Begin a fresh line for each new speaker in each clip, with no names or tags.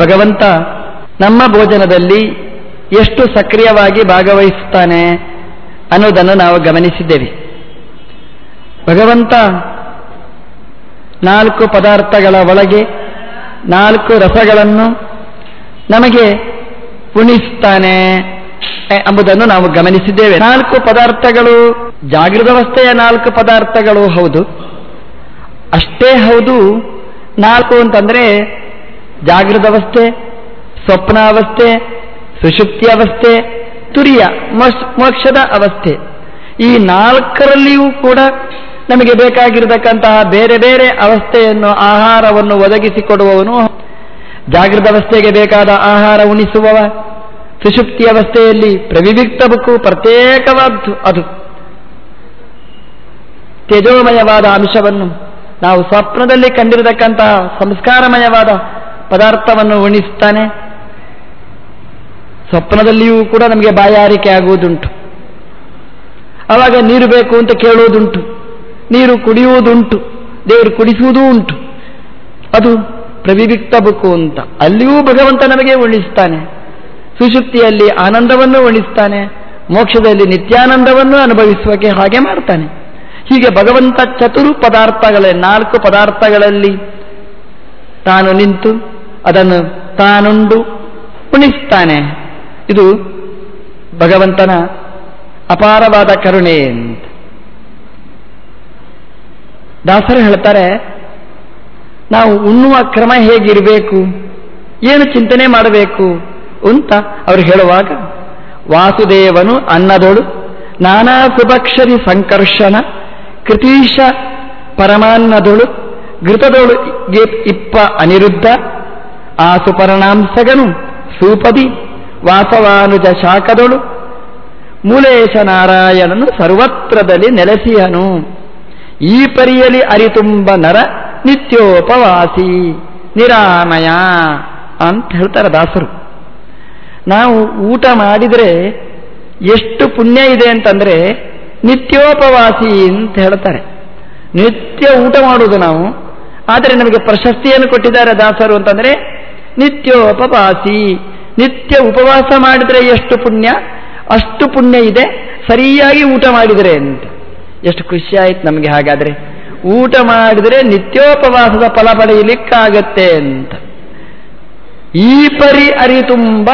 ಭಗವಂತ ನಮ್ಮ ಭೋಜನದಲ್ಲಿ ಎಷ್ಟು ಸಕ್ರಿಯವಾಗಿ ಭಾಗವಹಿಸುತ್ತಾನೆ ಅನ್ನೋದನ್ನು ನಾವು ಗಮನಿಸಿದ್ದೇವೆ. ಭಗವಂತ ನಾಲ್ಕು ಪದಾರ್ಥಗಳ ಒಳಗೆ ನಾಲ್ಕು ರಸಗಳನ್ನು ನಮಗೆ ಉಣಿಸ್ತಾನೆ ಎಂಬುದನ್ನು ನಾವು ಗಮನಿಸಿದ್ದೇವೆ. ನಾಲ್ಕು ಪದಾರ್ಥಗಳು ಜಾಗೃತಾವಸ್ಥೆಯ ನಾಲ್ಕು ಪದಾರ್ಥಗಳು ಹೌದು. ಅಷ್ಟೇ ಹೌದು. ನಾಲ್ಕು ಅಂತಂದ್ರೆ ಜಾಗೃತಾವಸ್ಥೆ, ಸ್ವಪ್ನಾವಸ್ಥೆ ಸುಷುಪ್ತಿ ಅವಸ್ಥೆ ತುರಿಯ ಮೋಕ್ಷದ ಅವಸ್ಥೆ. ಈ ನಾಲ್ಕರಲ್ಲಿಯೂ ಕೂಡ ನಮಗೆ ಬೇಕಾಗಿರತಕ್ಕಂತಹ ಬೇರೆ ಬೇರೆ ಅವಸ್ಥೆಯನ್ನು, ಆಹಾರವನ್ನು ಒದಗಿಸಿಕೊಡುವವನು. ಜಾಗೃತ ಅವಸ್ಥೆಗೆ ಬೇಕಾದ ಆಹಾರ ಉಣಿಸುವವ. ಸುಶುಕ್ತಿ ಅವಸ್ಥೆಯಲ್ಲಿ ಪ್ರವಿವಿಕ್ತ ಬುಕ್ಕು ಪ್ರತ್ಯೇಕವಾದ್ದು ಅದು. ತೇಜೋಮಯವಾದ ಅಂಶವನ್ನು ನಾವು ಸ್ವಪ್ನದಲ್ಲಿ ಕಂಡಿರತಕ್ಕಂತಹ ಸಂಸ್ಕಾರಮಯವಾದ ಪದಾರ್ಥವನ್ನು ಉಣಿಸ್ತಾನೆ. ಸ್ವಪ್ನದಲ್ಲಿಯೂ ಕೂಡ ನಮಗೆ ಬಾಯಾರಿಕೆ ಆಗುವುದುಂಟು. ಆವಾಗ ನೀರು ಬೇಕು ಅಂತ ಕೇಳುವುದುಂಟು ನೀರು ಕುಡಿಯುವುದುಂಟು. ದೇವರು ಕುಡಿಸುವುದೂ ಉಂಟು. ಅದು ಪ್ರವಿವಿಕ್ತ ಬುಕ್ಕು ಅಂತ. ಅಲ್ಲಿಯೂ ಭಗವಂತ ನಮಗೆ ಉಣಿಸ್ತಾನೆ. ಸುಶುಕ್ತಿಯಲ್ಲಿ ಆನಂದವನ್ನು ಉಣಿಸ್ತಾನೆ. ಮೋಕ್ಷದಲ್ಲಿ ನಿತ್ಯಾನಂದವನ್ನು ಅನುಭವಿಸುವಕ್ಕೆ ಹಾಗೆ ಮಾಡ್ತಾನೆ. ಹೀಗೆ ಭಗವಂತ ಚತುರು ಪದಾರ್ಥಗಳೇ, ನಾಲ್ಕು ಪದಾರ್ಥಗಳಲ್ಲಿ ತಾನು ನಿಂತು ಅದನ್ನು ತಾನುಂಡು ಉಣಿಸ್ತಾನೆ ಇದು ಭಗವಂತನ ಅಪಾರವಾದ ಕರುಣೆ ಅಂತ. ದಾಸರು ಹೇಳ್ತಾರೆ, ನಾವು ಉಣ್ಣುವ ಕ್ರಮ ಹೇಗಿರಬೇಕು? ಏನು ಚಿಂತನೆ ಮಾಡಬೇಕು ಅಂತ ಅವರು ಹೇಳುವಾಗ, ವಾಸುದೇವನು ಅನ್ನದೊಳು, ನಾನಾ ಸುಭಕ್ಷರಿ ಸಂಕರ್ಷಣ, ಕೃತೀಶ ಪರಮಾನ್ನದೊಳು, ಘೃತದೊಳು ಇಪ್ಪ ಅನಿರುದ್ಧ ಆ ಸುಪರ್ಣಾಂಸಗನು ಸೂಪದಿ ವಾಸವಾನುಜ ಶಾಖದೊಳು. ಮೂಲೇಶ ನಾರಾಯಣನು ಸರ್ವತ್ರದಲ್ಲಿ ನೆಲೆಸಿಯನು. ಈ ಪರಿಯಲಿ ಅರಿತುಂಬ ನರ ನಿತ್ಯೋಪವಾಸಿ ನಿರಾಮಯ ಅಂತ ಹೇಳ್ತಾರೆ ದಾಸರು. ನಾವು ಊಟ ಮಾಡಿದರೆ ಎಷ್ಟು ಪುಣ್ಯ ಇದೆ ಅಂತಂದರೆ ನಿತ್ಯೋಪವಾಸಿ ಅಂತ ಹೇಳ್ತಾರೆ. ನಿತ್ಯ ಊಟ ಮಾಡುವುದು ನಾವು. ಆದರೆ ನಮಗೆ ಪ್ರಶಸ್ತಿಯನ್ನು ಕೊಟ್ಟಿದ್ದಾರೆ ದಾಸರು ಅಂತಂದ್ರೆ ನಿತ್ಯೋಪವಾಸಿ. ನಿತ್ಯ ಉಪವಾಸ ಮಾಡಿದರೆ ಎಷ್ಟು ಪುಣ್ಯ? ಅಷ್ಟು ಪುಣ್ಯ ಇದೆ. ಸರಿಯಾಗಿ ಊಟ ಮಾಡಿದರೆ ಅಂತ ಎಷ್ಟು ಖುಷಿ ನಮಗೆ ಹಾಗಾದರೆ. ಊಟ ಮಾಡಿದರೆ ನಿತ್ಯೋಪವಾಸದ ಫಲ ಪಡೆಯಲಿಕ್ಕಾಗತ್ತೆ ಅಂತ ಈ ಪರಿ ಅರಿತುಂಬ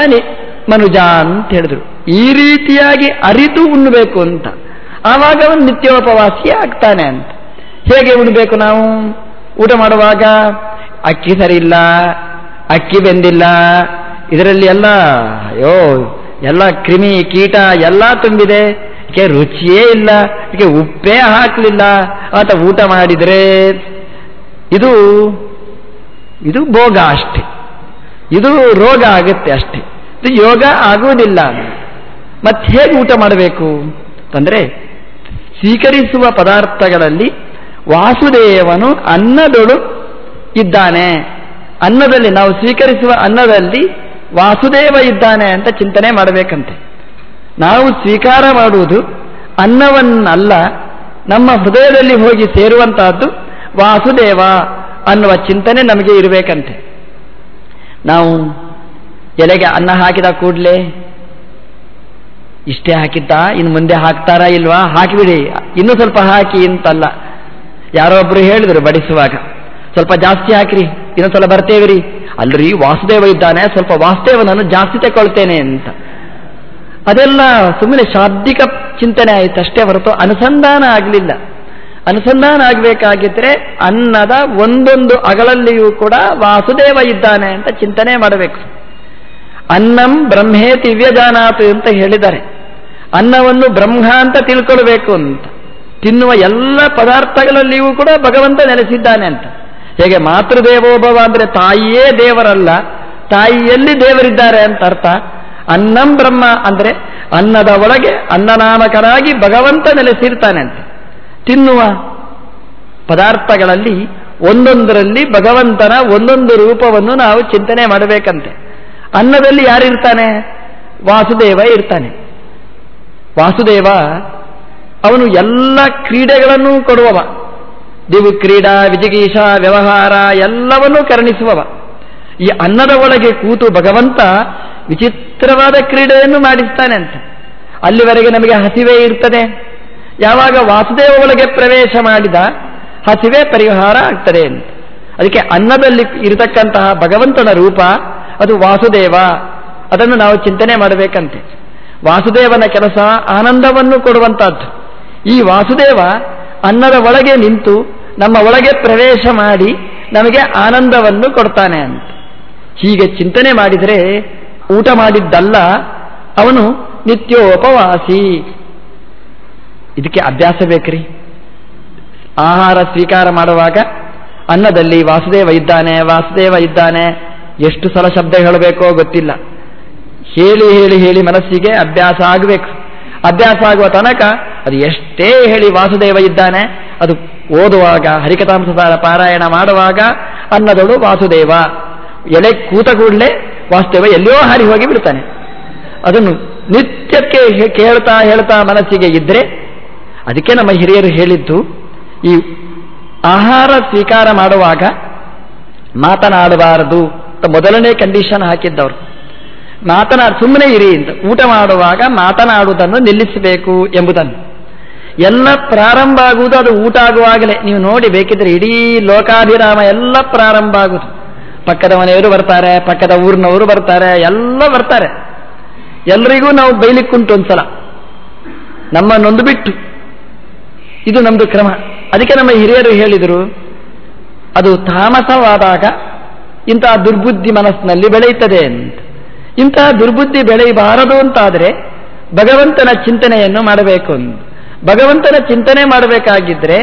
ಮನುಜ ಅಂತ ಹೇಳಿದ್ರು. ಈ ರೀತಿಯಾಗಿ ಅರಿತು ಉಣ್ಣಬೇಕು ಅಂತ. ಆವಾಗ ಅವನು ನಿತ್ಯೋಪವಾಸಿ ಆಗ್ತಾನೆ ಅಂತ. ಹೇಗೆ ಉಣ್ಬೇಕು ನಾವು? ಊಟ ಮಾಡುವಾಗ, ಅಕ್ಕಿ ಸರಿ ಇಲ್ಲ ಅಕ್ಕಿ ಬೆಂದಿಲ್ಲ. ಇದರಲ್ಲಿ ಎಲ್ಲ, ಅಯ್ಯೋ, ಎಲ್ಲ ಕ್ರಿಮಿ ಕೀಟ ಎಲ್ಲ ತುಂಬಿದೆ. ಇದಕ್ಕೆ ರುಚಿಯೇ ಇಲ್ಲ. ಇದಕ್ಕೆ ಉಪ್ಪೇ ಹಾಕಲಿಲ್ಲ. ಆತ ಊಟ ಮಾಡಿದರೆ ಇದು ಇದು ಭೋಗ ಅಷ್ಟೆ. ಇದು ರೋಗ ಆಗುತ್ತೆ ಅಷ್ಟೆ. ಇದು ಯೋಗ ಆಗುವುದಿಲ್ಲ. ಮತ್ತೆ ಹೇಗೆ ಊಟ ಮಾಡಬೇಕು? ಅಂದರೆ ಸ್ವೀಕರಿಸುವ ಪದಾರ್ಥಗಳಲ್ಲಿ ವಾಸುದೇವನು ಅನ್ನದೊಳು ಇದ್ದಾನೆ. ಅನ್ನದಲ್ಲಿ ನಾವು ಸ್ವೀಕರಿಸುವ ಅನ್ನದಲ್ಲಿ ವಾಸುದೇವ ಇದ್ದಾನೆ ಅಂತ ಚಿಂತನೆ ಮಾಡಬೇಕಂತೆ. ನಾವು ಸ್ವೀಕಾರ ಮಾಡುವುದು ಅನ್ನವನ್ನಲ್ಲ, ನಮ್ಮ ಹೃದಯದಲ್ಲಿ ಹೋಗಿ ಸೇರುವಂತಹದ್ದು ವಾಸುದೇವ ಅನ್ನುವ ಚಿಂತನೆ ನಮಗೆ ಇರಬೇಕಂತೆ. ನಾವು ಎಲೆಗೆ ಅನ್ನ ಹಾಕಿದ ಕೂಡಲೇ, ಇಷ್ಟೇ ಹಾಕಿದ್ದ? ಇನ್ನು ಮುಂದೆ ಹಾಕ್ತಾರಾ ಇಲ್ವಾ? ಹಾಕಿಬಿಡಿ. ಇನ್ನೂ ಸ್ವಲ್ಪ ಹಾಕಿ ಅಂತಲ್ಲ ಯಾರೋ ಒಬ್ರು ಹೇಳಿದ್ರು ಬಡಿಸುವಾಗ. ಸ್ವಲ್ಪ ಜಾಸ್ತಿ ಹಾಕಿರಿ. ಇನ್ನೊಂದು ಸಲ ಬರ್ತೇವ್ರಿ ಅಲ್ರಿ, ವಾಸುದೇವ ಇದ್ದಾನೆ, ಸ್ವಲ್ಪ ವಾಸುದೇವನನ್ನು ಜಾಸ್ತಿ ತಗೊಳ್ತೇನೆ ಅಂತ. ಅದೆಲ್ಲ ಸುಮ್ಮನೆ ಶಾಬ್ದಿಕ ಚಿಂತನೆ ಆಯಿತು ಅಷ್ಟೇ ಹೊರತು ಅನುಸಂಧಾನ ಆಗಲಿಲ್ಲ. ಅನುಸಂಧಾನ ಆಗಬೇಕಾಗಿದ್ರೆ ಅನ್ನದ ಒಂದೊಂದು ಅಗಳಲ್ಲಿಯೂ ಕೂಡ ವಾಸುದೇವ ಇದ್ದಾನೆ ಅಂತ ಚಿಂತನೆ ಮಾಡಬೇಕು. ಅನ್ನಂ ಬ್ರಹ್ಮೇ ದಿವ್ಯಜಾನಾತು ಅಂತ ಹೇಳಿದ್ದಾರೆ. ಅನ್ನವನ್ನು ಬ್ರಹ್ಮ ಅಂತ ತಿಳ್ಕೊಳ್ಬೇಕು ಅಂತ. ತಿನ್ನುವ ಎಲ್ಲ ಪದಾರ್ಥಗಳಲ್ಲಿಯೂ ಕೂಡ ಭಗವಂತ ನೆಲೆಸಿದ್ದಾನೆ ಅಂತ. ಹೇಗೆ ಮಾತೃದೇವೋಭವ ಅಂದ್ರೆ ತಾಯಿಯೇ ದೇವರಲ್ಲ, ತಾಯಿಯಲ್ಲಿ ದೇವರಿದ್ದಾರೆ ಅಂತ ಅರ್ಥ. ಅನ್ನಂ ಬ್ರಹ್ಮ ಅಂದ್ರೆ ಅನ್ನದ ಒಳಗೆ ಅನ್ನನಾಮಕನಾಗಿ ಭಗವಂತ ನೆಲೆಸಿರ್ತಾನೆ ಅಂತ. ತಿನ್ನುವ ಪದಾರ್ಥಗಳಲ್ಲಿ ಒಂದೊಂದರಲ್ಲಿ ಭಗವಂತನ ಒಂದೊಂದು ರೂಪವನ್ನು ನಾವು ಚಿಂತನೆ ಮಾಡಬೇಕಂತೆ. ಅನ್ನದಲ್ಲಿ ಯಾರಿರ್ತಾನೆ? ವಾಸುದೇವ ಇರ್ತಾನೆ. ವಾಸುದೇವ ಅವನು ಎಲ್ಲ ಕ್ರೀಡೆಗಳನ್ನು ಕೊಡುವವ. ದಿವು ಕ್ರೀಡಾ ವಿಜಿಗೀಷ ವ್ಯವಹಾರ ಎಲ್ಲವನ್ನೂ ಕರುಣಿಸುವವ. ಈ ಅನ್ನದ ಒಳಗೆ ಕೂತು ಭಗವಂತ ವಿಚಿತ್ರವಾದ ಕ್ರೀಡೆಯನ್ನು ಮಾಡಿಸ್ತಾನೆ ಅಂತ. ಅಲ್ಲಿವರೆಗೆ ನಮಗೆ ಹಸಿವೆ ಇರ್ತದೆ. ಯಾವಾಗ ವಾಸುದೇವ ಒಳಗೆ ಪ್ರವೇಶ ಮಾಡಿದ ಹಸಿವೆ ಪರಿಹಾರ ಆಗ್ತದೆ ಅಂತ. ಅದಕ್ಕೆ ಅನ್ನದಲ್ಲಿ ಇರತಕ್ಕಂತಹ ಭಗವಂತನ ರೂಪ ಅದು ವಾಸುದೇವ. ಅದನ್ನು ನಾವು ಚಿಂತನೆ ಮಾಡಬೇಕಂತೆ. ವಾಸುದೇವನ ಕೆಲಸ ಆನಂದವನ್ನು ಕೊಡುವಂತಹದ್ದು. ಈ ವಾಸುದೇವ ಅನ್ನದ ಒಳಗೆ ನಿಂತು ನಮ್ಮ ಒಳಗೆ ಪ್ರವೇಶ ಮಾಡಿ ನಮಗೆ ಆನಂದವನ್ನು ಕೊಡ್ತಾನೆ ಅಂತ. ಹೀಗೆ ಚಿಂತನೆ ಮಾಡಿದರೆ ಊಟ ಮಾಡಿದ್ದಲ್ಲ, ಅವನು ನಿತ್ಯೋಪವಾಸಿ. ಇದಕ್ಕೆ ಅಭ್ಯಾಸ ಬೇಕ್ರಿ. ಆಹಾರ ಸ್ವೀಕಾರ ಮಾಡುವಾಗ ಅನ್ನದಲ್ಲಿ ವಾಸುದೇವ ಇದ್ದಾನೆ ವಾಸುದೇವ ಇದ್ದಾನೆ, ಎಷ್ಟು ಸಲ ಶಬ್ದ ಹೇಳಬೇಕೋ ಗೊತ್ತಿಲ್ಲ. ಹೇಳಿ ಹೇಳಿ ಹೇಳಿ ಮನಸ್ಸಿಗೆ ಅಭ್ಯಾಸ ಆಗಬೇಕು. ಅಭ್ಯಾಸ ಆಗುವ ತನಕ ಅದು ಎಷ್ಟೇ ಹೇಳಿ ವಾಸುದೇವ ಇದ್ದಾನೆ, ಅದು ಓದುವಾಗ ಹರಿಕಥಾಂಸದ ಪಾರಾಯಣ ಮಾಡುವಾಗ ಅನ್ನದಳು ವಾಸುದೇವ. ಎಲೆ ಕೂತ ಕೂಡಲೇ ವಾಸುದೇವ ಎಲ್ಲಿಯೋ ಹಾರಿ ಹೋಗಿ ಬಿಡ್ತಾನೆ. ಅದನ್ನು ನಿತ್ಯಕ್ಕೆ ಕೇಳ್ತಾ ಹೇಳ್ತಾ ಮನಸ್ಸಿಗೆ ಇದ್ರೆ ಅದಕ್ಕೆ ನಮ್ಮ ಹಿರಿಯರು ಹೇಳಿದ್ದು, ಈ ಆಹಾರ ಸ್ವೀಕಾರ ಮಾಡುವಾಗ ಮಾತನಾಡಬಾರದು ಮೊದಲನೇ ಕಂಡೀಷನ್ ಹಾಕಿದ್ದವರು. ಮಾತನಾಡ ಸುಮ್ಮನೆ ಇರಿ ಅಂತ ಊಟ ಮಾಡುವಾಗ ಮಾತನಾಡುವುದನ್ನು ನಿಲ್ಲಿಸಬೇಕು ಎಂಬುದನ್ನು. ಎಲ್ಲ ಪ್ರಾರಂಭ ಆಗುವುದು ಅದು ಊಟ ಆಗುವಾಗಲೇ. ನೀವು ನೋಡಿ ಬೇಕಿದ್ರೆ ಇಡೀ ಲೋಕಾಭಿರಾಮ ಎಲ್ಲ ಪ್ರಾರಂಭ ಆಗುವುದು. ಪಕ್ಕದ ಮನೆಯವರು ಬರ್ತಾರೆ, ಪಕ್ಕದ ಊರಿನವರು ಬರ್ತಾರೆ, ಎಲ್ಲ ಬರ್ತಾರೆ. ಎಲ್ರಿಗೂ ನಾವು ಬೈಲಿಕ್ಕುಂಟು ಒಂದ್ಸಲ. ನಮ್ಮನ್ನೊಂದು ಬಿಟ್ಟು ಇದು ನಮ್ದು ಕ್ರಮ. ಅದಕ್ಕೆ ನಮ್ಮ ಹಿರಿಯರು ಹೇಳಿದರು, ಅದು ತಾಮಸವಾದಾಗ ಇಂತಹ ದುರ್ಬುದ್ಧಿ ಮನಸ್ಸಿನಲ್ಲಿ ಬೆಳೆಯುತ್ತದೆ ಅಂತ. ಇಂತಹ ದುರ್ಬುದ್ಧಿ ಬೆಳೆಯಬಾರದು ಅಂತಾದರೆ ಭಗವಂತನ ಚಿಂತನೆಯನ್ನು ಮಾಡಬೇಕು ಅಂತ. ಭಗವಂತನ ಚಿಂತನೆ ಮಾಡಬೇಕಾಗಿದ್ರೆ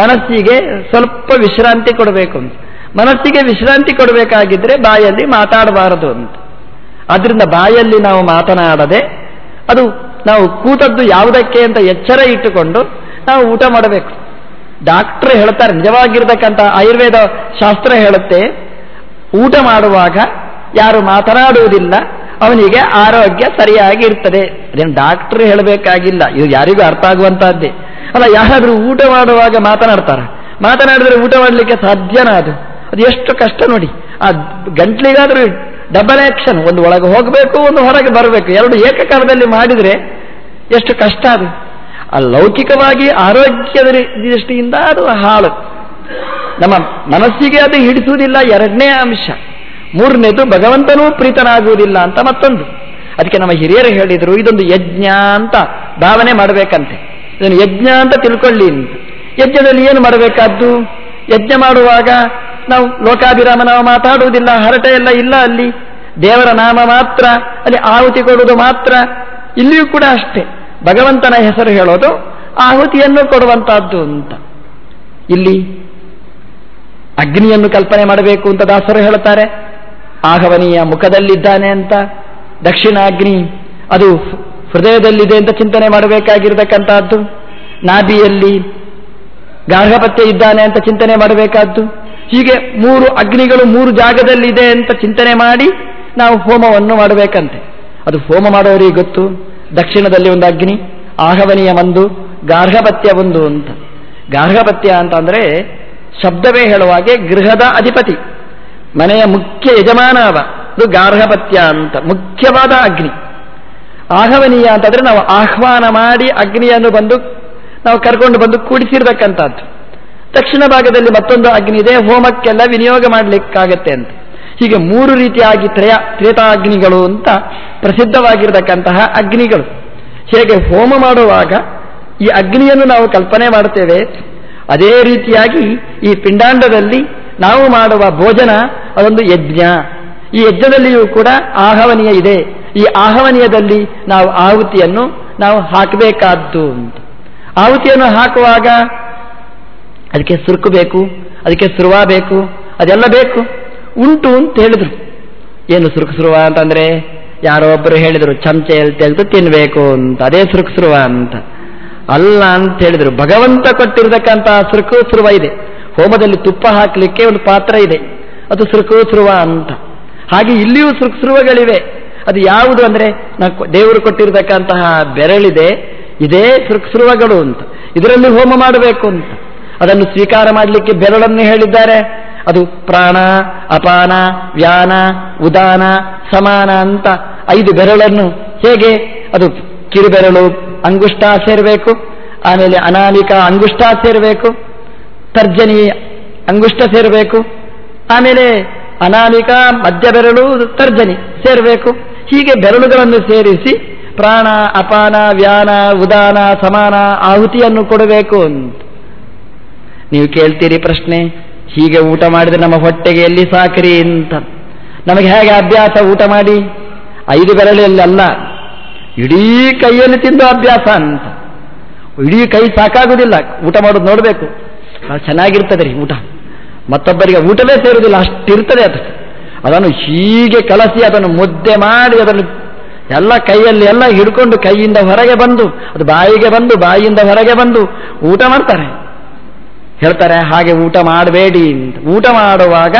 ಮನಸ್ಸಿಗೆ ಸ್ವಲ್ಪ ವಿಶ್ರಾಂತಿ ಕೊಡಬೇಕು ಅಂತ. ಮನಸ್ಸಿಗೆ ವಿಶ್ರಾಂತಿ ಕೊಡಬೇಕಾಗಿದ್ರೆ ಬಾಯಲ್ಲಿ ಮಾತಾಡಬಾರದು ಅಂತ. ಅದರಿಂದ ಬಾಯಲ್ಲಿ ನಾವು ಮಾತನಾಡದೆ, ಅದು ನಾವು ಕೂತದ್ದು ಯಾವುದಕ್ಕೆ ಅಂತ ಎಚ್ಚರ ಇಟ್ಟುಕೊಂಡು ನಾವು ಊಟ ಮಾಡಬೇಕು. ಡಾಕ್ಟರ್ ಹೇಳ್ತಾರೆ, ನಿಜವಾಗಿರ್ತಕ್ಕಂಥ ಆಯುರ್ವೇದ ಶಾಸ್ತ್ರ ಹೇಳುತ್ತೆ, ಊಟ ಮಾಡುವಾಗ ಯಾರು ಮಾತನಾಡುವುದಿಲ್ಲ ಅವನಿಗೆ ಆರೋಗ್ಯ ಸರಿಯಾಗಿ ಇರ್ತದೆ. ಅದೇನು ಡಾಕ್ಟರ್ ಹೇಳಬೇಕಾಗಿಲ್ಲ. ಇದು ಯಾರಿಗೂ ಅರ್ಥ ಆಗುವಂತಹದ್ದೇ ಅಲ್ಲ, ಯಾರಾದರೂ ಊಟ ಮಾಡುವಾಗ ಮಾತನಾಡ್ತಾರ? ಮಾತನಾಡಿದ್ರೆ ಊಟ ಮಾಡಲಿಕ್ಕೆ ಸಾಧ್ಯನಾ ಅದು? ಅದು ಎಷ್ಟು ಕಷ್ಟ ನೋಡಿ. ಆ ಗಂಟ್ಲಿಗಾದ್ರೂ ಡಬಲ್ ಆಕ್ಷನ್ ಒಂದು ಒಳಗೆ ಹೋಗಬೇಕು, ಒಂದು ಹೊರಗೆ ಬರಬೇಕು. ಎರಡು ಏಕಕಾಲದಲ್ಲಿ ಮಾಡಿದರೆ ಎಷ್ಟು ಕಷ್ಟ ಅದು. ಆ ಲೌಕಿಕವಾಗಿ ಆರೋಗ್ಯದ ದೃಷ್ಟಿಯಿಂದ ಅದು ಹಾಳು. ನಮ್ಮ ಮನಸ್ಸಿಗೆ ಅದು ಹಿಡಿಸುವುದಿಲ್ಲ. ಎರಡನೇ ಅಂಶ. ಮೂರನೇದು ಭಗವಂತನೂ ಪ್ರೀತನಾಗುವುದಿಲ್ಲ ಅಂತ ಮತ್ತೊಂದು. ಅದಕ್ಕೆ ನಮ್ಮ ಹಿರಿಯರು ಹೇಳಿದರು, ಇದೊಂದು ಯಜ್ಞ ಅಂತ. ಭಾವನೆ ಮಾಡಬೇಕಂತೆ. ಇದನ್ನು ಯಜ್ಞ ಅಂತ ತಿಳ್ಕೊಳ್ಳಿ ಯಜ್ಞದಲ್ಲಿ ಏನು ಮಾಡಬೇಕಾದ್ದು? ಯಜ್ಞ ಮಾಡುವಾಗ ನಾವು ಲೋಕಾಭಿರಾಮ ನಾವು ಮಾತಾಡುವುದಿಲ್ಲ, ಹರಟೆ ಎಲ್ಲ ಇಲ್ಲ ಅಲ್ಲಿ. ದೇವರ ನಾಮ ಮಾತ್ರ, ಅಲ್ಲಿ ಆಹುತಿ ಕೊಡುವುದು ಮಾತ್ರ. ಇಲ್ಲಿಯೂ ಕೂಡ ಅಷ್ಟೇ. ಭಗವಂತನ ಹೆಸರು ಹೇಳೋದು, ಆಹುತಿಯನ್ನು ಕೊಡುವಂತಹದ್ದು ಅಂತ. ಇಲ್ಲಿ ಅಗ್ನಿಯನ್ನು ಕಲ್ಪನೆ ಮಾಡಬೇಕು ಅಂತ ದಾಸರು ಹೇಳುತ್ತಾರೆ. ಆಹವನಿಯ ಮುಖದಲ್ಲಿದ್ದಾನೆ ಅಂತ, ದಕ್ಷಿಣಾಗ್ನಿ, ಅದು ಹೃದಯದಲ್ಲಿದೆ ಅಂತ ಚಿಂತನೆ ಮಾಡಬೇಕಾಗಿರತಕ್ಕಂತಹದ್ದು ನಾಭಿಯಲ್ಲಿ ಗಾರ್ಹಪತ್ಯ ಇದ್ದಾನೆ ಅಂತ ಚಿಂತನೆ ಮಾಡಬೇಕಾದ್ದು, ಹೀಗೆ ಮೂರು ಅಗ್ನಿಗಳು ಮೂರು ಜಾಗದಲ್ಲಿದೆ ಅಂತ ಚಿಂತನೆ ಮಾಡಿ ನಾವು ಹೋಮವನ್ನು ಮಾಡಬೇಕಂತೆ. ಅದು ಹೋಮ ಮಾಡೋರಿಗೆ ಗೊತ್ತು, ದಕ್ಷಿಣದಲ್ಲಿ ಒಂದು ಅಗ್ನಿ, ಆಹವನಿಯ ಒಂದು, ಗಾರ್ಹಪತ್ಯ ಒಂದು ಅಂತ. ಗಾರ್ಹಪತ್ಯ ಅಂತ ಅಂದ್ರೆ ಶಬ್ದವೇ ಹೇಳುವಾಗೆ ಗೃಹದ ಅಧಿಪತಿ. ಮನೆಯ ಮುಖ್ಯ ಯಜಮಾನ ಅವ ಅದು ಗಾರ್ಹಪತ್ಯ ಅಂತ. ಮುಖ್ಯವಾದ ಅಗ್ನಿ. ಆಹವನೀಯ ಅಂತಂದ್ರೆ ನಾವು ಆಹ್ವಾನ ಮಾಡಿ ಅಗ್ನಿಯನ್ನು ಬಂದು, ನಾವು ಕರ್ಕೊಂಡು ಬಂದು ಕೂಡಿಸಿರ್ತಕ್ಕಂಥದ್ದು. ದಕ್ಷಿಣ ಭಾಗದಲ್ಲಿ ಮತ್ತೊಂದು ಅಗ್ನಿ ಇದೆ. ಹೋಮಕ್ಕೆಲ್ಲ ವಿನಿಯೋಗ ಮಾಡಲಿಕ್ಕಾಗತ್ತೆ ಅಂತ. ಹೀಗೆ ಮೂರು ರೀತಿಯಾಗಿ ತ್ರಯ, ತ್ರೇತಾಗ್ನಿಗಳು ಅಂತ ಪ್ರಸಿದ್ಧವಾಗಿರತಕ್ಕಂತಹ ಅಗ್ನಿಗಳು. ಹೇಗೆ ಹೋಮ ಮಾಡುವಾಗ ಈ ಅಗ್ನಿಯನ್ನು ನಾವು ಕಲ್ಪನೆ ಮಾಡ್ತೇವೆ. ಅದೇ ರೀತಿಯಾಗಿ ಈ ಪಿಂಡಾಂಡದಲ್ಲಿ ನಾವು ಮಾಡುವ ಭೋಜನ ಅದೊಂದು ಯಜ್ಞ. ಈ ಯಜ್ಞದಲ್ಲಿಯೂ ಕೂಡ ಆಹವನೀಯ ಇದೆ. ಈ ಆಹವನೀಯದಲ್ಲಿ ನಾವು ಆಹುತಿಯನ್ನು ನಾವು ಹಾಕಬೇಕಾದ್ದು ಆಹುತಿಯನ್ನು ಹಾಕುವಾಗ ಅದಕ್ಕೆ ಸುರುಕು ಬೇಕು, ಅದಕ್ಕೆ ಸುರುವ ಬೇಕು, ಅದೆಲ್ಲ ಬೇಕು. ಉಂಟು ಅಂತ ಹೇಳಿದ್ರು. ಏನು ಸುರುಕು ಸುರುವ ಅಂತಂದ್ರೆ ಯಾರೋ ಒಬ್ಬರು ಹೇಳಿದ್ರು, ಚಮಚೆ ತೆಗೆದು ತಿನ್ಬೇಕು ಅಂತ, ಅದೇ ಸುರುಕು ಸುರುವ ಅಂತ. ಅಲ್ಲ ಅಂತ ಹೇಳಿದ್ರು. ಭಗವಂತ ಕೊಟ್ಟಿರತಕ್ಕಂತಹ ಸುರುಕು ಸುರುವ ಇದೆ. ಹೋಮದಲ್ಲಿ ತುಪ್ಪ ಹಾಕಲಿಕ್ಕೆ ಒಂದು ಪಾತ್ರ ಇದೆ. ಅದು ಸುರುಕು ಸುರುವ ಅಂತ. ಹಾಗೆ ಇಲ್ಲಿಯೂ ಸುರುಕು ಸುರುವಗಳಿವೆ. ಅದು ಯಾವುದು ಅಂದರೆ ನಾವು ದೇವರು ಕೊಟ್ಟಿರತಕ್ಕಂತಹ ಬೆರಳಿದೆ. ಇದೇ ಸುರುಕು ಸುರುವಗಳು ಅಂತ. ಇದರಲ್ಲಿ ಹೋಮ ಮಾಡಬೇಕು ಅಂತ. ಅದನ್ನು ಸ್ವೀಕಾರ ಮಾಡಲಿಕ್ಕೆ ಬೆರಳನ್ನು ಹೇಳಿದ್ದಾರೆ. ಅದು ಪ್ರಾಣ, ಅಪಾನ, ವ್ಯಾನ, ಉದಾನ, ಸಮಾನ ಅಂತ ಐದು ಬೆರಳನ್ನು ಹೇಗೆ? ಅದು ಕಿರುಬೆರಳು ಅಂಗುಷ್ಟ ಸೇರಬೇಕು ಆಮೇಲೆ ಅನಾಮಿಕ ಅಂಗುಷ್ಟ ಸೇರಬೇಕು ತರ್ಜನಿ ಅಂಗುಷ್ಟ ಸೇರಬೇಕು. ಆಮೇಲೆ ಅನಾಮಿಕ ಮಧ್ಯ ಬೆರಳು, ತರ್ಜನಿ ಸೇರಬೇಕು. ಹೀಗೆ ಬೆರಳುಗಳನ್ನು ಸೇರಿಸಿ ಪ್ರಾಣ, ಅಪಾನ, ವ್ಯಾನ, ಉದಾನ, ಸಮಾನ, ಆಹುತಿಯನ್ನು ಕೊಡಬೇಕು ಅಂತ. ನೀವು ಕೇಳ್ತೀರಿ ಪ್ರಶ್ನೆ, ಹೀಗೆ ಊಟ ಮಾಡಿದ್ರೆ ನಮ್ಮ ಹೊಟ್ಟೆಗೆ ಎಲ್ಲಿ ಸಾಕ್ರಿ ಅಂತ. ನಮಗೆ ಹೇಗೆ ಅಭ್ಯಾಸ ಊಟ ಮಾಡಿ? ಐದು ಬೆರಳಲ್ಲಿ ಅಲ್ಲ, ಇಡೀ ಕೈಯಲ್ಲಿ ತಿಂದು ಅಭ್ಯಾಸ ಅಂತ. ಇಡೀ ಕೈ ಸಾಕಾಗುವುದಿಲ್ಲ, ಊಟ ಮಾಡೋದು ನೋಡಬೇಕು. ಚೆನ್ನಾಗಿರ್ತದೆ ರೀ ಊಟ. ಮತ್ತೊಬ್ಬರಿಗೆ ಊಟವೇ ಸೇರುವುದಿಲ್ಲ, ಅಷ್ಟಿರ್ತದೆ ಅದು. ಅದನ್ನು ಹೀಗೆ ಕಲಸಿ, ಅದನ್ನು ಮುದ್ದೆ ಮಾಡಿ, ಅದನ್ನು ಎಲ್ಲ ಕೈಯಲ್ಲಿ ಎಲ್ಲ ಹಿಡ್ಕೊಂಡು ಕೈಯಿಂದ ಹೊರಗೆ ಬಂದು, ಅದು ಬಾಯಿಗೆ ಬಂದು ಬಾಯಿಯಿಂದ ಹೊರಗೆ ಬಂದು ಊಟ ಮಾಡ್ತಾರೆ. ಹೇಳ್ತಾರೆ, ಹಾಗೆ ಊಟ ಮಾಡಬೇಡಿ ಊಟ ಮಾಡುವಾಗ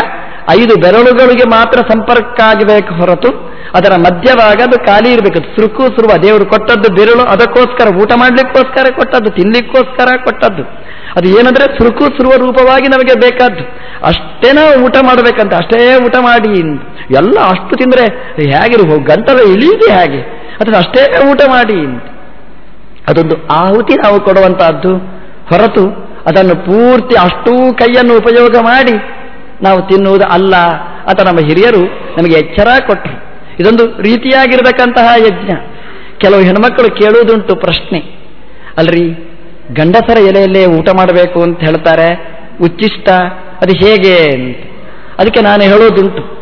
ಐದು ಬೆರಳುಗಳಿಗೆ ಮಾತ್ರ ಸಂಪರ್ಕ ಆಗಬೇಕು ಹೊರತು ಅದರ ಮಧ್ಯವಾಗ ಅದು ಖಾಲಿ ಇರಬೇಕು. ಸುರುಕು, ಸುರುವ, ದೇವರು ಕೊಟ್ಟದ್ದು ಬೆರಳು, ಅದಕ್ಕೋಸ್ಕರ ಊಟ ಮಾಡಲಿಕ್ಕೋಸ್ಕರ ಕೊಟ್ಟದ್ದು ತಿನ್ನಲಿಕ್ಕೋಸ್ಕರ ಕೊಟ್ಟದ್ದು. ಅದು ಏನಂದ್ರೆ ಸುರುಕು, ಸುರುವ ರೂಪವಾಗಿ ನಮಗೆ ಬೇಕಾದ್ದು. ಅಷ್ಟೇ ನಾವು ಊಟ ಮಾಡಬೇಕಂತ, ಅಷ್ಟೇ ಊಟ ಮಾಡಿ ಎಲ್ಲ ಅಷ್ಟು ತಿಂದ್ರೆ ಹೇಗಿರು ಗಂಟಲು ಇಳಿಯಿದೆ ಹೇಗೆ? ಅದನ್ನು ಅಷ್ಟೇ ಊಟ ಮಾಡಿ ಅದೊಂದು ಆಹುತಿ ನಾವು ಕೊಡುವಂತಹದ್ದು. ಹೊರತು ಅದನ್ನು ಪೂರ್ತಿ ಅಷ್ಟೂ ಕೈಯನ್ನು ಉಪಯೋಗ ಮಾಡಿ ನಾವು ತಿನ್ನುವುದು ಅಲ್ಲ ಅಂತ ನಮ್ಮ ಹಿರಿಯರು ನಮಗೆ ಎಚ್ಚರ ಕೊಟ್ಟರು. ಇದೊಂದು ರೀತಿಯಾಗಿರತಕ್ಕಂತಹ ಯಜ್ಞ. ಕೆಲವು ಹೆಣ್ಮಕ್ಕಳು ಕೇಳುವುದುಂಟು ಪ್ರಶ್ನೆ. ಅಲ್ರಿ, ಗಂಡಸರ ಎಲೆಯಲ್ಲೇ ಊಟ ಮಾಡಬೇಕು ಅಂತ ಹೇಳ್ತಾರೆ, ಉಚ್ಚಿಷ್ಟ, ಅದು ಹೇಗೆ ಅಂತ. ಅದಕ್ಕೆ ನಾನು ಹೇಳೋದುಂಟು.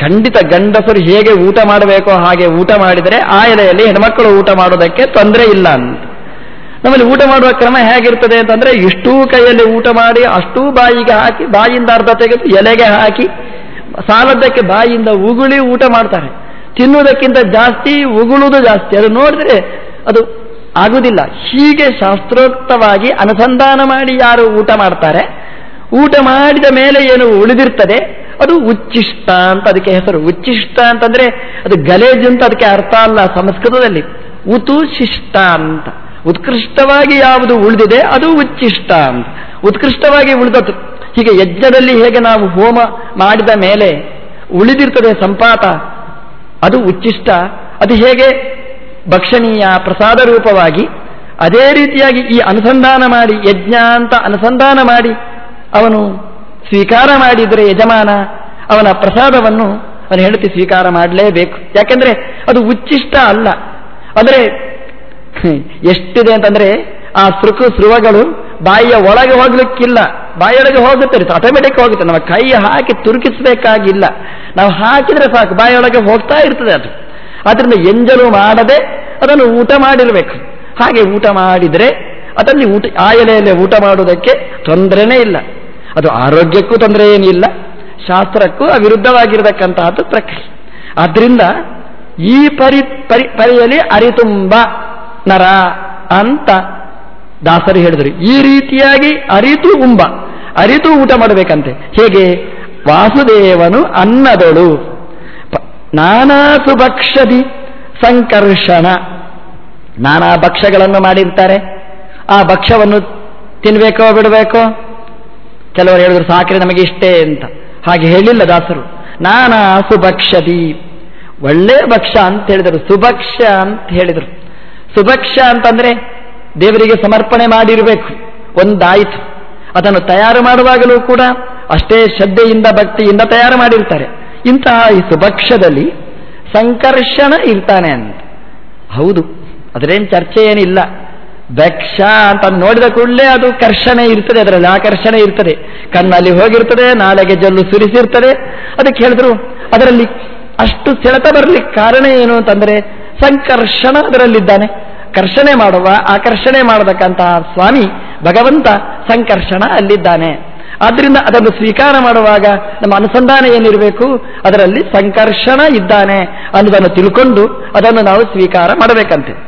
ಖಂಡಿತ ಗಂಡಸರು ಹೇಗೆ ಊಟ ಮಾಡಬೇಕೋ ಹಾಗೆ ಊಟ ಮಾಡಿದರೆ ಆ ಎಲೆಯಲ್ಲಿ ಹೆಣ್ಮಕ್ಕಳು ಊಟ ಮಾಡೋದಕ್ಕೆ ತೊಂದರೆ ಇಲ್ಲ ಅಂತ. ನಮ್ಮಲ್ಲಿ ಊಟ ಮಾಡುವ ಕ್ರಮ ಹೇಗಿರ್ತದೆ ಅಂತಂದ್ರೆ ಇಷ್ಟೂ ಕೈಯಲ್ಲಿ ಊಟ ಮಾಡಿ ಅಷ್ಟೂ ಬಾಯಿಗೆ ಹಾಕಿ, ಬಾಯಿಂದ ಅರ್ಧ ತೆಗೆದು ಎಲೆಗೆ ಹಾಕಿ, ಸಾಲದ್ದಕ್ಕೆ ಬಾಯಿಯಿಂದ ಉಗುಳಿ ಊಟ ಮಾಡ್ತಾರೆ. ತಿನ್ನುವುದಕ್ಕಿಂತ ಜಾಸ್ತಿ ಉಗುಳುವುದು ಜಾಸ್ತಿ. ಅದು ನೋಡಿದ್ರೆ ಅದು ಆಗುವುದಿಲ್ಲ ಹೀಗೆ ಶಾಸ್ತ್ರೋಕ್ತವಾಗಿ ಅನುಸಂಧಾನ ಮಾಡಿ ಯಾರು ಊಟ ಮಾಡ್ತಾರೆ? ಊಟ ಮಾಡಿದ ಮೇಲೆ ಏನು ಉಳಿದಿರ್ತದೆ? ಅದು ಉಚ್ಚಿಷ್ಟ ಅಂತ ಅದಕ್ಕೆ ಹೆಸರು. ಉಚ್ಚಿಷ್ಟ ಅಂತಂದ್ರೆ ಅದು ಗಲೇಜ್ ಅಂತ ಅದಕ್ಕೆ ಅರ್ಥ ಅಲ್ಲ ಸಂಸ್ಕೃತದಲ್ಲಿ. ಉತು ಶಿಷ್ಟ ಅಂತ. ಉತ್ಕೃಷ್ಟವಾಗಿ ಯಾವುದು ಉಳಿದಿದೆ ಅದು ಉಚ್ಚಿಷ್ಟ ಅಂತ. ಉತ್ಕೃಷ್ಟವಾಗಿ ಉಳಿದದ್ದು. ಹೀಗೆ ಯಜ್ಞದಲ್ಲಿ ಹೇಗೆ ನಾವು ಹೋಮ ಮಾಡಿದ ಮೇಲೆ ಉಳಿದಿರ್ತದೆ ಸಂಪಾತ, ಅದು ಉಚ್ಚಿಷ್ಟ. ಅದು ಹೇಗೆ ಭಕ್ಷಣೀಯ ಪ್ರಸಾದ ರೂಪವಾಗಿ ಅದೇ ರೀತಿಯಾಗಿ ಈ ಅನುಸಂಧಾನ ಮಾಡಿ, ಯಜ್ಞ ಅಂತ ಅನುಸಂಧಾನ ಮಾಡಿ, ಅವನು ಸ್ವೀಕಾರ ಮಾಡಿದರೆ ಯಜಮಾನ, ಅವನ ಪ್ರಸಾದವನ್ನು ಅವನು ಹೆಂಡತಿ ಸ್ವೀಕಾರ ಮಾಡಲೇಬೇಕು. ಯಾಕೆಂದರೆ ಅದು ಉಚ್ಚಿಷ್ಟ ಅಲ್ಲ. ಅಂದರೆ ಎಷ್ಟಿದೆ ಅಂತಂದ್ರೆ, ಆ ಸೃಕು ಸೃವಗಳು ಬಾಯಿಯ ಒಳಗೆ ಹೋಗ್ಲಿಕ್ಕಿಲ್ಲ. ಬಾಯಿಯೊಳಗೆ ಹೋಗುತ್ತೆ ಆಟೋಮೆಟಿಕ್ ಹೋಗುತ್ತೆ. ನಮ್ಮ ಕೈ ಹಾಕಿ ತುರುಕಿಸಬೇಕಾಗಿಲ್ಲ. ನಾವು ಹಾಕಿದ್ರೆ ಸಾಕು, ಬಾಯಿಯೊಳಗೆ ಹೋಗ್ತಾ ಇರ್ತದೆ ಅದು. ಅದರಿಂದ ಎಂಜಲು ಮಾಡದೆ ಅದನ್ನು ಊಟ ಮಾಡಿರಬೇಕು. ಹಾಗೆ ಊಟ ಮಾಡಿದರೆ ಅದರಲ್ಲಿ ಊಟ, ಆ ಎಲೆಯಲ್ಲಿ ಊಟ ಮಾಡುವುದಕ್ಕೆ ತೊಂದರೆನೇ ಇಲ್ಲ. ಅದು ಆರೋಗ್ಯಕ್ಕೂ ತೊಂದರೆ ಏನಿಲ್ಲ, ಶಾಸ್ತ್ರಕ್ಕೂ ಅವಿರುದ್ಧವಾಗಿರತಕ್ಕಂತಹದ್ದು ಪ್ರಕ್ರಿಯೆ. ಆದ್ರಿಂದ ಈ ಪರಿ ಪರಿ, ಪರಿಯಲ್ಲಿ ಅರಿತುಂಬ. ನರ ಅಂತ ದಾಸರು ಹೇಳಿದರು. ಈ ರೀತಿಯಾಗಿ ಅರಿತು ಉಂಬ. ಅರಿತು ಊಟ ಮಾಡಬೇಕಂತೆ. ಹೇಗೆ? ವಾಸುದೇವನು ಅನ್ನದಳು. ನಾನಾ ಸುಭಕ್ಷದಿ ಸಂಕರ್ಷಣ. ನಾನಾ ಭಕ್ಷ್ಯಗಳನ್ನು ಮಾಡಿರ್ತಾರೆ. ಆ ಭಕ್ಷ್ಯವನ್ನು ತಿನ್ಬೇಕೋ ಬಿಡಬೇಕೋ? ಕೆಲವರು ಹೇಳಿದ್ರು, ಸಾಕ್ರೆ, ನಮಗೆ ಇಷ್ಟೇ ಅಂತ. ಹಾಗೆ ಹೇಳಿಲ್ಲ ದಾಸರು. ನಾನಾ ಸುಭಕ್ಷದಿ. ಒಳ್ಳೆ ಭಕ್ಷ್ಯ ಅಂತ ಹೇಳಿದರು. ಸುಭಕ್ಷ್ಯ ಅಂತ ಹೇಳಿದರು. ಸುಭಕ್ಷ್ಯ ಅಂತಂದ್ರೆ ದೇವರಿಗೆ ಸಮರ್ಪಣೆ ಮಾಡಿರಬೇಕು, ಒಂದಾಯಿತು. ಅದನ್ನು ತಯಾರು ಮಾಡುವಾಗಲೂ ಕೂಡ ಅಷ್ಟೇ ಶ್ರದ್ಧೆಯಿಂದ, ಭಕ್ತಿಯಿಂದ ತಯಾರು ಮಾಡಿರ್ತಾರೆ. ಇಂತಹ ಈ ಸುಭಕ್ಷದಲ್ಲಿ ಸಂಕರ್ಷಣ ಇರ್ತಾನೆ ಅಂತ. ಹೌದು, ಅದರೇನು ಚರ್ಚೆ ಏನಿಲ್ಲ. ಭಕ್ಷ ಅಂತ ನೋಡಿದ ಕೂಡಲೇ ಅದು ಕರ್ಷಣೆ ಇರ್ತದೆ, ಅದರಲ್ಲಿ ಆಕರ್ಷಣೆ ಇರ್ತದೆ. ಕಣ್ಣಲ್ಲಿ ಹೋಗಿರ್ತದೆ, ನಾಲೆಗೆ ಜಲ್ಲು ಸುರಿಸಿರ್ತದೆ. ಅದಕ್ಕೆ ಹೇಳಿದ್ರು, ಅದರಲ್ಲಿ ಅಷ್ಟು ಸೆಳೆತ ಬರಲಿಕ್ಕೆ ಕಾರಣ ಏನು ಅಂತಂದ್ರೆ ಸಂಕರ್ಷಣ ಅದರಲ್ಲಿದ್ದಾನೆ. ಕರ್ಷಣೆ ಮಾಡುವ, ಆಕರ್ಷಣೆ ಮಾಡತಕ್ಕಂತಹ ಸ್ವಾಮಿ ಭಗವಂತ ಸಂಕರ್ಷಣ ಅಲ್ಲಿದ್ದಾನೆ. ಆದ್ರಿಂದ ಅದನ್ನು ಸ್ವೀಕಾರ ಮಾಡುವಾಗ ನಮ್ಮ ಅನುಸಂಧಾನ ಏನಿರಬೇಕು, ಅದರಲ್ಲಿ ಸಂಕರ್ಷಣ ಇದ್ದಾನೆ ಅನ್ನೋದನ್ನು ತಿಳ್ಕೊಂಡು ಅದನ್ನು ನಾವು ಸ್ವೀಕಾರ ಮಾಡಬೇಕಂತೆ.